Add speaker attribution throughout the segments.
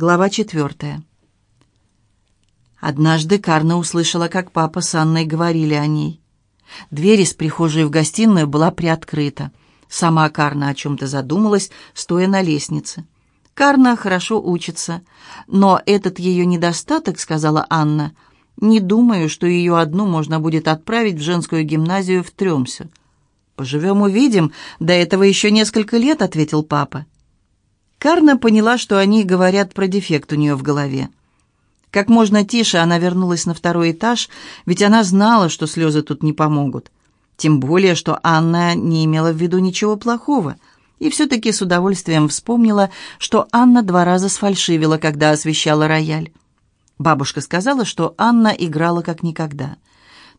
Speaker 1: Глава четвертая. Однажды Карна услышала, как папа с Анной говорили о ней. Дверь из прихожей в гостиную была приоткрыта. Сама Карна о чем-то задумалась, стоя на лестнице. Карна хорошо учится, но этот ее недостаток, сказала Анна, не думаю, что ее одну можно будет отправить в женскую гимназию в Трёмсю. «Поживем, увидим. До этого еще несколько лет», — ответил папа. Карна поняла, что они говорят про дефект у нее в голове. Как можно тише она вернулась на второй этаж, ведь она знала, что слезы тут не помогут. Тем более, что Анна не имела в виду ничего плохого. И все-таки с удовольствием вспомнила, что Анна два раза сфальшивила, когда освещала рояль. Бабушка сказала, что Анна играла как никогда.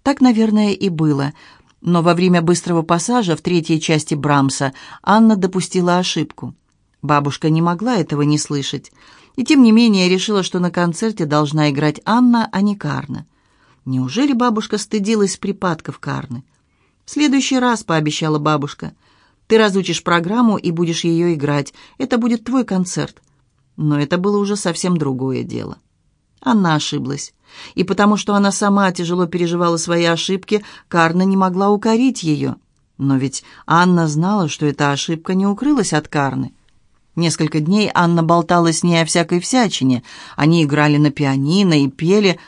Speaker 1: Так, наверное, и было. Но во время быстрого пассажа в третьей части Брамса Анна допустила ошибку. Бабушка не могла этого не слышать, и тем не менее решила, что на концерте должна играть Анна, а не Карна. Неужели бабушка стыдилась припадков Карны? «В следующий раз», — пообещала бабушка, — «ты разучишь программу и будешь ее играть. Это будет твой концерт». Но это было уже совсем другое дело. Анна ошиблась. И потому что она сама тяжело переживала свои ошибки, Карна не могла укорить ее. Но ведь Анна знала, что эта ошибка не укрылась от Карны. Несколько дней Анна болтала с ней о всякой всячине. Они играли на пианино и пели.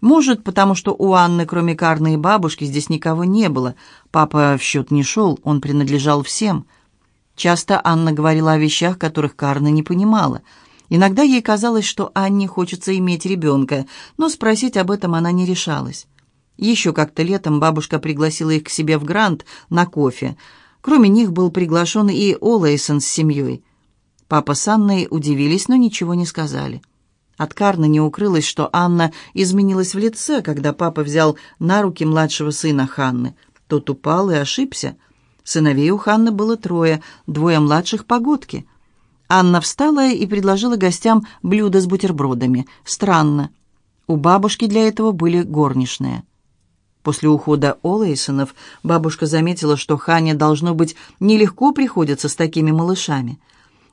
Speaker 1: Может, потому что у Анны, кроме Карны и бабушки, здесь никого не было. Папа в счет не шел, он принадлежал всем. Часто Анна говорила о вещах, которых Карна не понимала. Иногда ей казалось, что Анне хочется иметь ребенка, но спросить об этом она не решалась. Еще как-то летом бабушка пригласила их к себе в Грант на кофе. Кроме них был приглашен и Олэйсон с семьей. Папа с Анной удивились, но ничего не сказали. От Карны не укрылось, что Анна изменилась в лице, когда папа взял на руки младшего сына Ханны. Тот упал и ошибся. Сыновей у Ханны было трое, двое младших погодки. Анна встала и предложила гостям блюдо с бутербродами. Странно. У бабушки для этого были горничные. После ухода Олэйсонов бабушка заметила, что Хане, должно быть, нелегко приходится с такими малышами –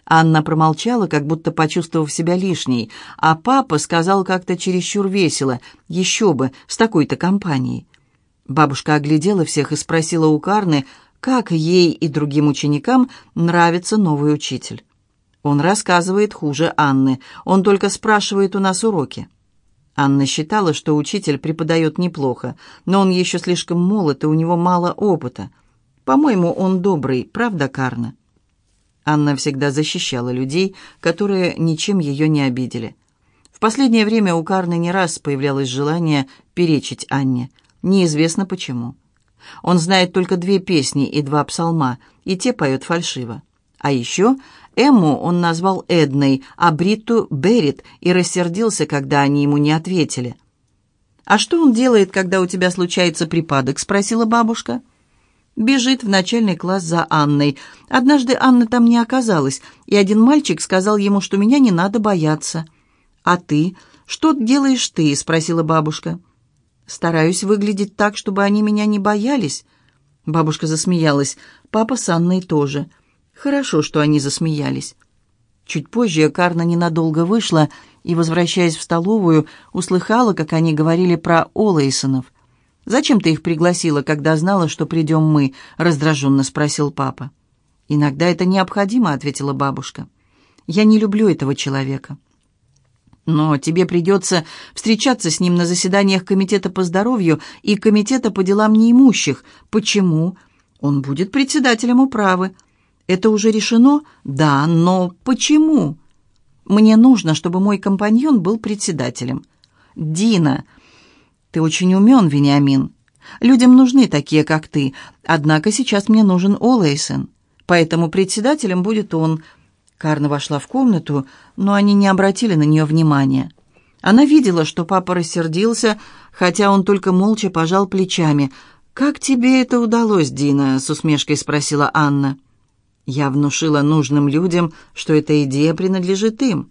Speaker 1: Анна промолчала, как будто почувствовав себя лишней, а папа сказал как-то чересчур весело, еще бы, с такой-то компанией. Бабушка оглядела всех и спросила у Карны, как ей и другим ученикам нравится новый учитель. Он рассказывает хуже Анны, он только спрашивает у нас уроки. Анна считала, что учитель преподает неплохо, но он еще слишком молод, и у него мало опыта. По-моему, он добрый, правда, Карна? Анна всегда защищала людей, которые ничем ее не обидели. В последнее время у Карны не раз появлялось желание перечить Анне. Неизвестно почему. Он знает только две песни и два псалма, и те поет фальшиво. А еще Эмму он назвал Эдной, а Бритту — Берит, и рассердился, когда они ему не ответили. «А что он делает, когда у тебя случается припадок?» — спросила бабушка. Бежит в начальный класс за Анной. Однажды Анна там не оказалась, и один мальчик сказал ему, что меня не надо бояться. «А ты? Что делаешь ты?» — спросила бабушка. «Стараюсь выглядеть так, чтобы они меня не боялись». Бабушка засмеялась. Папа с Анной тоже. Хорошо, что они засмеялись. Чуть позже Карна ненадолго вышла и, возвращаясь в столовую, услыхала, как они говорили про Олэйсонов. «Зачем ты их пригласила, когда знала, что придем мы?» — раздраженно спросил папа. «Иногда это необходимо», — ответила бабушка. «Я не люблю этого человека». «Но тебе придется встречаться с ним на заседаниях Комитета по здоровью и Комитета по делам неимущих. Почему? Он будет председателем управы. Это уже решено? Да, но почему? Мне нужно, чтобы мой компаньон был председателем». «Дина!» Ты очень умен, Вениамин. Людям нужны такие, как ты. Однако сейчас мне нужен Олэйсон. Поэтому председателем будет он». Карна вошла в комнату, но они не обратили на нее внимания. Она видела, что папа рассердился, хотя он только молча пожал плечами. «Как тебе это удалось, Дина?» — с усмешкой спросила Анна. «Я внушила нужным людям, что эта идея принадлежит им.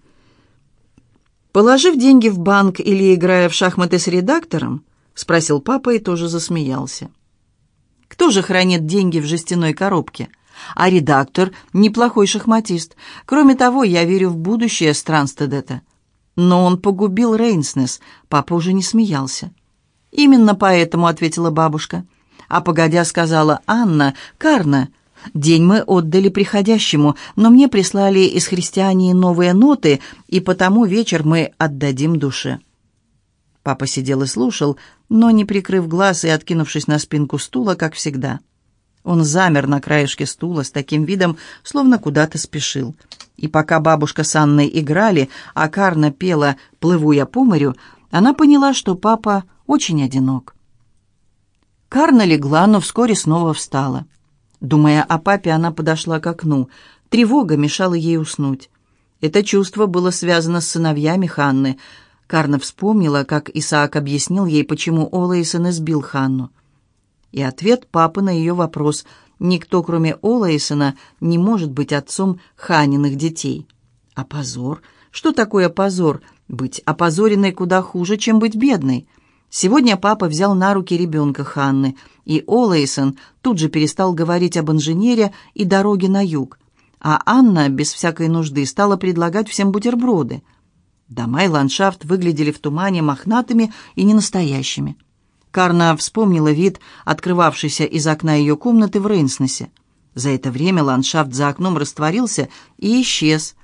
Speaker 1: «Положив деньги в банк или играя в шахматы с редактором?» — спросил папа и тоже засмеялся. «Кто же хранит деньги в жестяной коробке?» «А редактор — неплохой шахматист. Кроме того, я верю в будущее Странстедета. Но он погубил Рейнснес. Папа уже не смеялся. «Именно поэтому», — ответила бабушка. А погодя сказала Анна, «Карна, день мы отдали приходящему, но мне прислали из христиании новые ноты, и потому вечер мы отдадим душе». Папа сидел и слушал, но не прикрыв глаз и откинувшись на спинку стула, как всегда. Он замер на краешке стула с таким видом, словно куда-то спешил. И пока бабушка с Анной играли, а Карна пела «Плыву я по морю», она поняла, что папа очень одинок. Карна легла, но вскоре снова встала. Думая о папе, она подошла к окну. Тревога мешала ей уснуть. Это чувство было связано с сыновьями Ханны. Карна вспомнила, как Исаак объяснил ей, почему Олаисон избил Ханну. И ответ папы на ее вопрос – Никто, кроме Олаисона, не может быть отцом Ханиных детей. А позор? Что такое позор? Быть опозоренной куда хуже, чем быть бедной. Сегодня папа взял на руки ребенка Ханны, и Олаисон тут же перестал говорить об инженере и дороге на юг. А Анна, без всякой нужды, стала предлагать всем бутерброды. Дома и ландшафт выглядели в тумане мохнатыми и ненастоящими. Карна вспомнила вид, открывавшийся из окна ее комнаты в Рейнснесе. За это время ландшафт за окном растворился и исчез.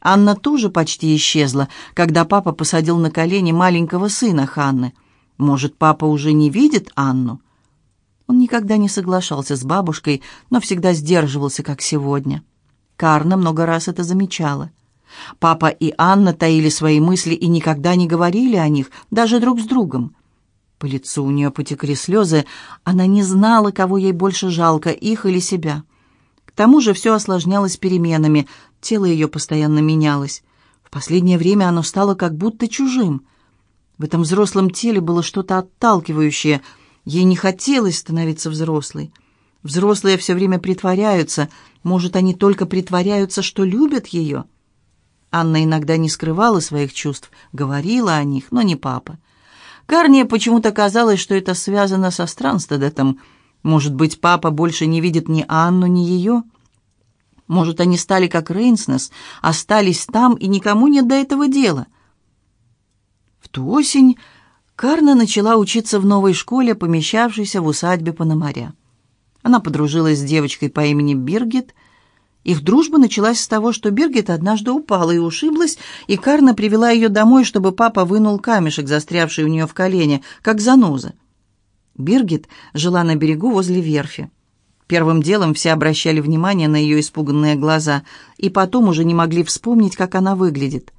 Speaker 1: Анна тоже почти исчезла, когда папа посадил на колени маленького сына Ханны. Может, папа уже не видит Анну? Он никогда не соглашался с бабушкой, но всегда сдерживался, как сегодня. Карна много раз это замечала. Папа и Анна таили свои мысли и никогда не говорили о них, даже друг с другом. По лицу у нее потекли слезы. Она не знала, кого ей больше жалко, их или себя. К тому же все осложнялось переменами. Тело ее постоянно менялось. В последнее время оно стало как будто чужим. В этом взрослом теле было что-то отталкивающее. Ей не хотелось становиться взрослой. Взрослые все время притворяются. Может, они только притворяются, что любят ее? Анна иногда не скрывала своих чувств, говорила о них, но не папа. Карне почему-то казалось, что это связано со Странстедетом. Может быть, папа больше не видит ни Анну, ни ее? Может, они стали как Рейнснес, остались там, и никому нет до этого дела? Ту осень Карна начала учиться в новой школе, помещавшейся в усадьбе Пономаря. Она подружилась с девочкой по имени Биргит – их дружба началась с того, что Биргит однажды упала и ушиблась, и Карна привела ее домой, чтобы папа вынул камешек, застрявший у нее в колене, как заноза. Биргит жила на берегу возле верфи. Первым делом все обращали внимание на ее испуганные глаза, и потом уже не могли вспомнить, как она выглядит.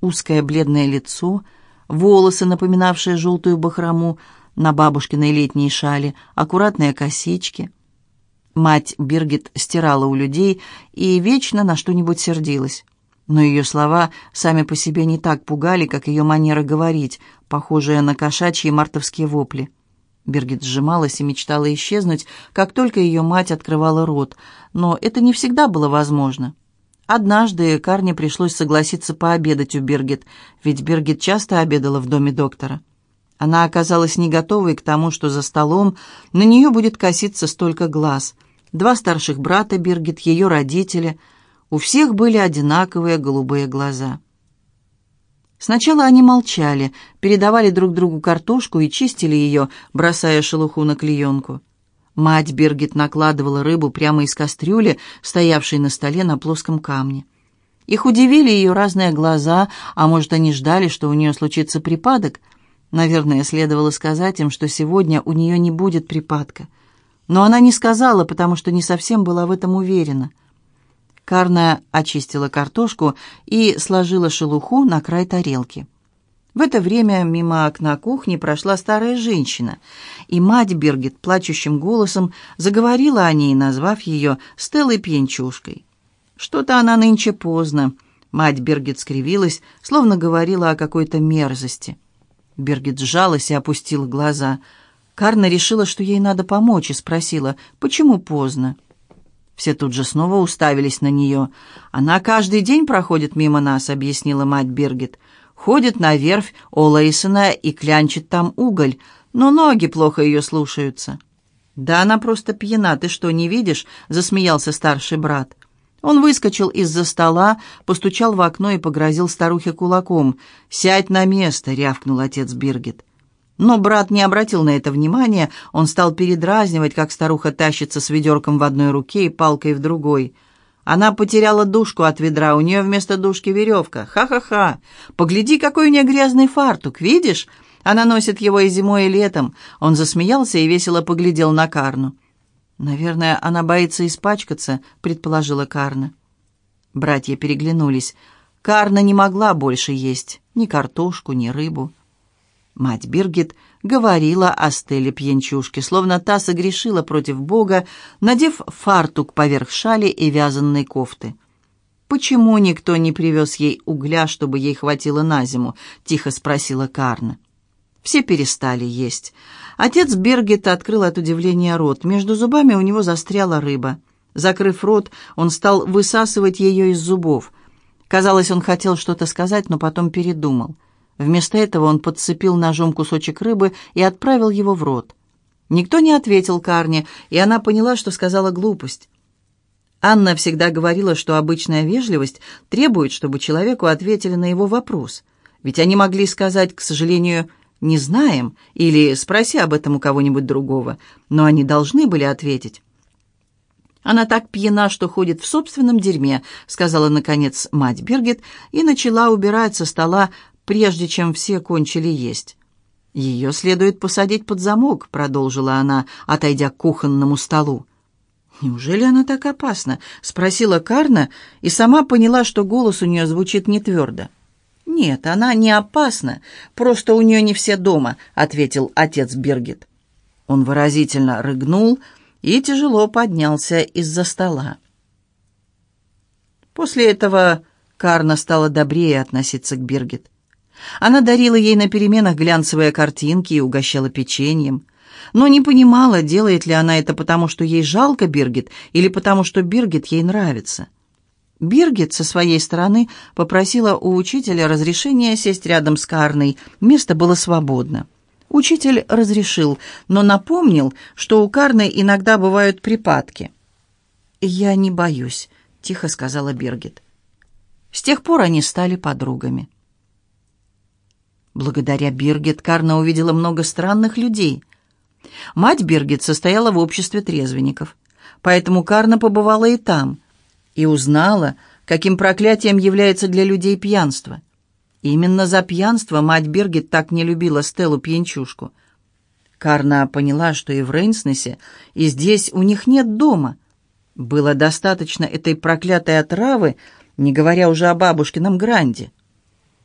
Speaker 1: Узкое бледное лицо, волосы, напоминавшие желтую бахрому на бабушкиной летней шале, аккуратные косички — Мать Биргит стирала у людей и вечно на что-нибудь сердилась. Но ее слова сами по себе не так пугали, как ее манера говорить, похожая на кошачьи мартовские вопли. Биргит сжималась и мечтала исчезнуть, как только ее мать открывала рот, но это не всегда было возможно. Однажды Карне пришлось согласиться пообедать у Биргит, ведь Биргит часто обедала в доме доктора. Она оказалась не готовой к тому, что за столом на нее будет коситься столько глаз – два старших брата Биргит, ее родители. У всех были одинаковые голубые глаза. Сначала они молчали, передавали друг другу картошку и чистили ее, бросая шелуху на клеенку. Мать Биргит накладывала рыбу прямо из кастрюли, стоявшей на столе на плоском камне. Их удивили ее разные глаза, а может, они ждали, что у нее случится припадок. Наверное, следовало сказать им, что сегодня у нее не будет припадка. Но она не сказала, потому что не совсем была в этом уверена. Карна очистила картошку и сложила шелуху на край тарелки. В это время мимо окна кухни прошла старая женщина, и мать Бергет плачущим голосом заговорила о ней, назвав ее Стеллой Пьянчушкой. Что-то она нынче поздно. Мать Бергет скривилась, словно говорила о какой-то мерзости. Бергет сжалась и опустила глаза – Карна решила, что ей надо помочь, и спросила, почему поздно. Все тут же снова уставились на нее. «Она каждый день проходит мимо нас», — объяснила мать Биргит. «Ходит на верфь Олэйсона и клянчит там уголь, но ноги плохо ее слушаются». «Да она просто пьяна, ты что, не видишь?» — засмеялся старший брат. Он выскочил из-за стола, постучал в окно и погрозил старухе кулаком. «Сядь на место!» — рявкнул отец Биргит. Но брат не обратил на это внимания, он стал передразнивать, как старуха тащится с ведерком в одной руке и палкой в другой. Она потеряла душку от ведра, у нее вместо душки веревка. Ха-ха-ха! Погляди, какой у нее грязный фартук, видишь? Она носит его и зимой, и летом. Он засмеялся и весело поглядел на Карну. «Наверное, она боится испачкаться», — предположила Карна. Братья переглянулись. Карна не могла больше есть ни картошку, ни рыбу. Мать Биргит говорила о Стелле пьянчушке, словно та согрешила против Бога, надев фартук поверх шали и вязаной кофты. «Почему никто не привез ей угля, чтобы ей хватило на зиму?» — тихо спросила Карна. Все перестали есть. Отец Бергет открыл от удивления рот. Между зубами у него застряла рыба. Закрыв рот, он стал высасывать ее из зубов. Казалось, он хотел что-то сказать, но потом передумал. Вместо этого он подцепил ножом кусочек рыбы и отправил его в рот. Никто не ответил Карне, и она поняла, что сказала глупость. Анна всегда говорила, что обычная вежливость требует, чтобы человеку ответили на его вопрос. Ведь они могли сказать, к сожалению, «не знаем» или «спроси об этом у кого-нибудь другого», но они должны были ответить. «Она так пьяна, что ходит в собственном дерьме», — сказала, наконец, мать Бергет и начала убирать со стола прежде чем все кончили есть. «Ее следует посадить под замок», — продолжила она, отойдя к кухонному столу. «Неужели она так опасна?» — спросила Карна и сама поняла, что голос у нее звучит не твердо. «Нет, она не опасна, просто у нее не все дома», — ответил отец Бергет. Он выразительно рыгнул и тяжело поднялся из-за стола. После этого Карна стала добрее относиться к Бергет. Она дарила ей на переменах глянцевые картинки и угощала печеньем. Но не понимала, делает ли она это потому, что ей жалко Биргит, или потому, что Биргит ей нравится. Биргит со своей стороны попросила у учителя разрешения сесть рядом с Карной. Место было свободно. Учитель разрешил, но напомнил, что у Карны иногда бывают припадки. «Я не боюсь», — тихо сказала Биргит. С тех пор они стали подругами. Благодаря Биргет Карна увидела много странных людей. Мать Биргет состояла в обществе трезвенников, поэтому Карна побывала и там, и узнала, каким проклятием является для людей пьянство. Именно за пьянство мать Биргет так не любила Стеллу пьянчушку. Карна поняла, что и в Рейнснесе, и здесь у них нет дома. Было достаточно этой проклятой отравы, не говоря уже о бабушкином гранде.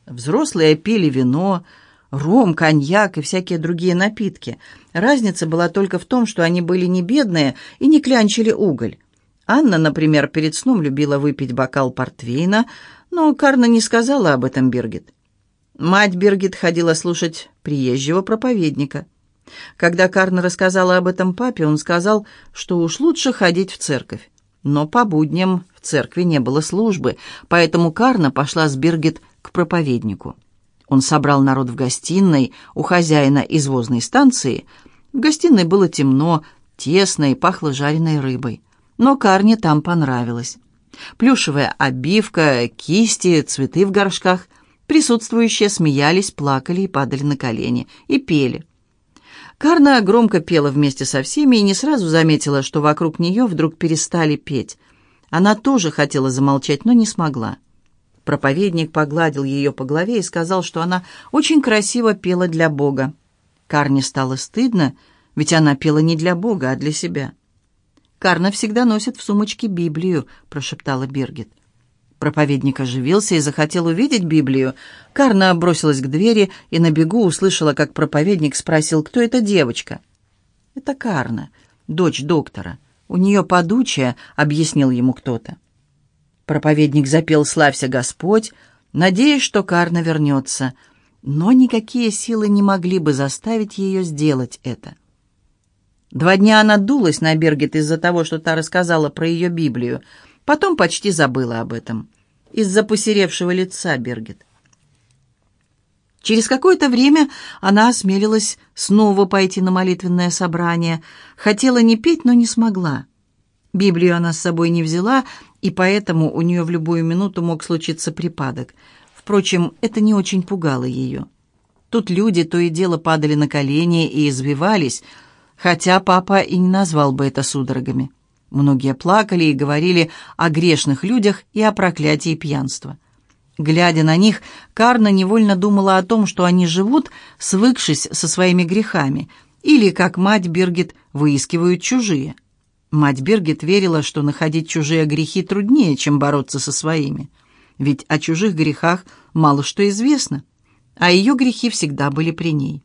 Speaker 1: Взрослые пили вино, ром, коньяк и всякие другие напитки. Разница была только в том, что они были не бедные и не клянчили уголь. Анна, например, перед сном любила выпить бокал портвейна, но Карна не сказала об этом Биргит. Мать Биргит ходила слушать приезжего проповедника. Когда Карна рассказала об этом папе, он сказал, что уж лучше ходить в церковь. Но по будням в церкви не было службы, поэтому Карна пошла с Биргит к проповеднику. Он собрал народ в гостиной у хозяина извозной станции. В гостиной было темно, тесно и пахло жареной рыбой. Но Карне там понравилось. Плюшевая обивка, кисти, цветы в горшках. Присутствующие смеялись, плакали и падали на колени. И пели. Карна громко пела вместе со всеми и не сразу заметила, что вокруг нее вдруг перестали петь. Она тоже хотела замолчать, но не смогла. Проповедник погладил ее по голове и сказал, что она очень красиво пела для Бога. Карне стало стыдно, ведь она пела не для Бога, а для себя. «Карна всегда носит в сумочке Библию», — прошептала Биргит. Проповедник оживился и захотел увидеть Библию. Карна бросилась к двери и на бегу услышала, как проповедник спросил, кто эта девочка. «Это Карна, дочь доктора. У нее подучая», — объяснил ему кто-то. Проповедник запел «Славься, Господь», надеясь, что Карна вернется, но никакие силы не могли бы заставить ее сделать это. Два дня она дулась на Бергет из-за того, что та рассказала про ее Библию, потом почти забыла об этом. Из-за посеревшего лица Бергет. Через какое-то время она осмелилась снова пойти на молитвенное собрание. Хотела не петь, но не смогла. Библию она с собой не взяла, и поэтому у нее в любую минуту мог случиться припадок. Впрочем, это не очень пугало ее. Тут люди то и дело падали на колени и извивались, хотя папа и не назвал бы это судорогами. Многие плакали и говорили о грешных людях и о проклятии пьянства. Глядя на них, Карна невольно думала о том, что они живут, свыкшись со своими грехами, или, как мать Биргит, выискивают чужие. Мать Биргит верила, что находить чужие грехи труднее, чем бороться со своими. Ведь о чужих грехах мало что известно, а ее грехи всегда были при ней.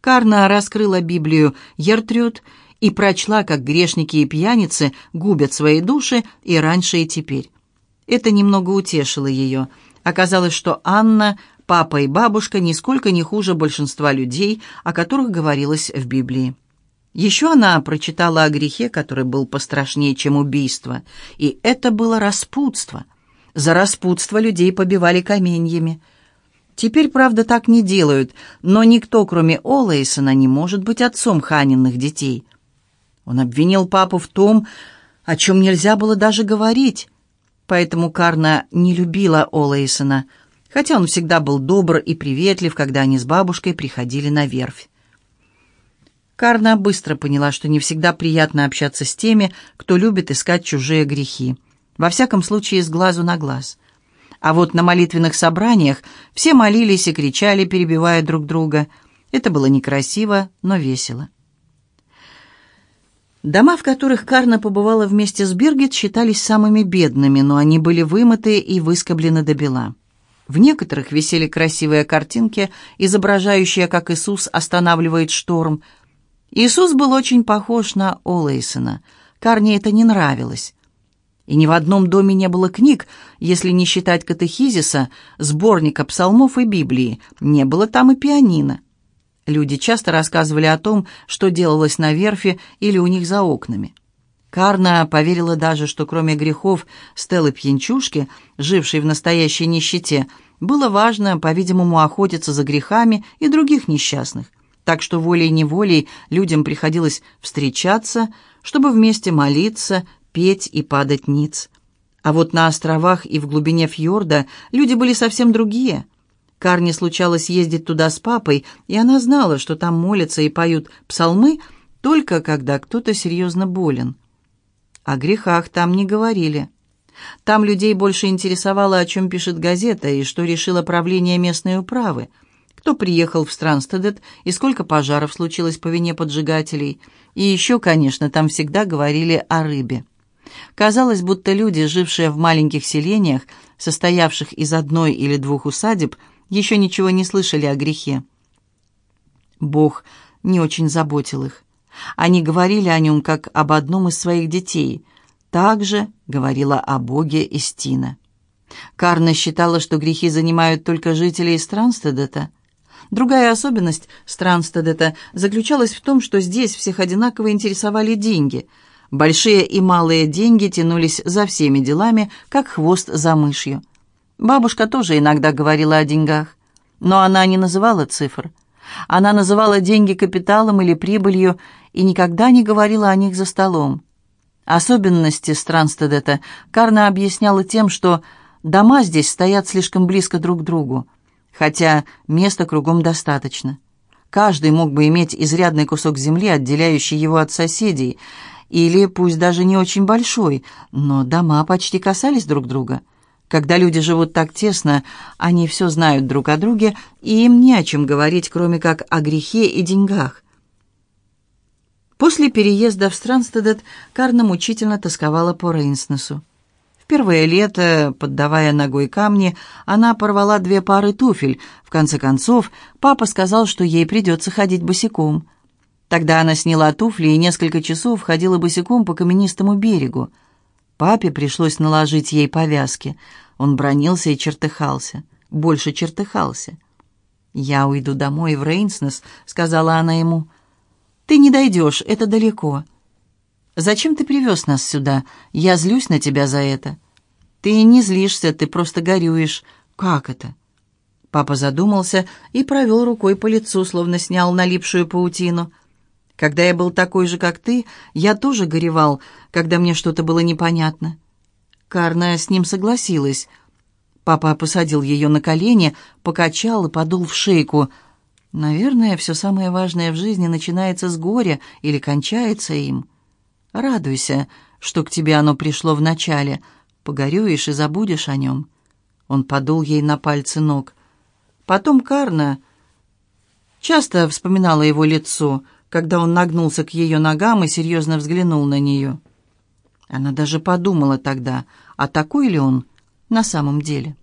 Speaker 1: Карна раскрыла Библию Ертрюд и прочла, как грешники и пьяницы губят свои души и раньше, и теперь. Это немного утешило ее. Оказалось, что Анна, папа и бабушка нисколько не хуже большинства людей, о которых говорилось в Библии. Еще она прочитала о грехе, который был пострашнее, чем убийство, и это было распутство. За распутство людей побивали каменьями. Теперь, правда, так не делают, но никто, кроме Олэйсона, не может быть отцом Ханиных детей. Он обвинил папу в том, о чем нельзя было даже говорить. Поэтому Карна не любила Олэйсона, хотя он всегда был добр и приветлив, когда они с бабушкой приходили на верфь. Карна быстро поняла, что не всегда приятно общаться с теми, кто любит искать чужие грехи. Во всяком случае, с глазу на глаз. А вот на молитвенных собраниях все молились и кричали, перебивая друг друга. Это было некрасиво, но весело. Дома, в которых Карна побывала вместе с Биргит, считались самыми бедными, но они были вымыты и выскоблены до бела. В некоторых висели красивые картинки, изображающие, как Иисус останавливает шторм. Иисус был очень похож на Олэйсона. Карне это не нравилось. И ни в одном доме не было книг, если не считать катехизиса, сборника псалмов и Библии. Не было там и пианино. Люди часто рассказывали о том, что делалось на верфи или у них за окнами. Карна поверила даже, что кроме грехов Стеллы Пьянчушки, жившей в настоящей нищете, было важно, по-видимому, охотиться за грехами и других несчастных. Так что волей-неволей людям приходилось встречаться, чтобы вместе молиться, петь и падать ниц. А вот на островах и в глубине фьорда люди были совсем другие – Карне случалось ездить туда с папой, и она знала, что там молятся и поют псалмы только когда кто-то серьезно болен. О грехах там не говорили. Там людей больше интересовало, о чем пишет газета и что решило правление местной управы, кто приехал в Странстедет и сколько пожаров случилось по вине поджигателей. И еще, конечно, там всегда говорили о рыбе. Казалось, будто люди, жившие в маленьких селениях, состоявших из одной или двух усадеб, еще ничего не слышали о грехе. Бог не очень заботил их. Они говорили о нем как об одном из своих детей. Также говорила о Боге Истина. Карна считала, что грехи занимают только жителей Странстедета. Другая особенность Странстедета заключалась в том, что здесь всех одинаково интересовали деньги. Большие и малые деньги тянулись за всеми делами, как хвост за мышью. Бабушка тоже иногда говорила о деньгах, но она не называла цифр. Она называла деньги капиталом или прибылью и никогда не говорила о них за столом. Особенности Странстедета Карна объясняла тем, что дома здесь стоят слишком близко друг к другу, хотя места кругом достаточно. Каждый мог бы иметь изрядный кусок земли, отделяющий его от соседей, или пусть даже не очень большой, но дома почти касались друг друга – когда люди живут так тесно, они все знают друг о друге, и им не о чем говорить, кроме как о грехе и деньгах. После переезда в Странстедет Карна мучительно тосковала по Рейнснесу. Первое лето, поддавая ногой камни, она порвала две пары туфель. В конце концов, папа сказал, что ей придется ходить босиком. Тогда она сняла туфли и несколько часов ходила босиком по каменистому берегу. Папе пришлось наложить ей повязки. Он бронился и чертыхался. Больше чертыхался. «Я уйду домой в Рейнснес», — сказала она ему. «Ты не дойдешь, это далеко». «Зачем ты привез нас сюда? Я злюсь на тебя за это». «Ты не злишься, ты просто горюешь. Как это?» Папа задумался и провел рукой по лицу, словно снял налипшую паутину. Когда я был такой же, как ты, я тоже горевал, когда мне что-то было непонятно. Карна с ним согласилась. Папа посадил ее на колени, покачал и подул в шейку. Наверное, все самое важное в жизни начинается с горя или кончается им. Радуйся, что к тебе оно пришло вначале. Погорюешь и забудешь о нем. Он подул ей на пальцы ног. Потом Карна часто вспоминала его лицо, когда он нагнулся к ее ногам и серьезно взглянул на нее. Она даже подумала тогда, а такой ли он на самом деле.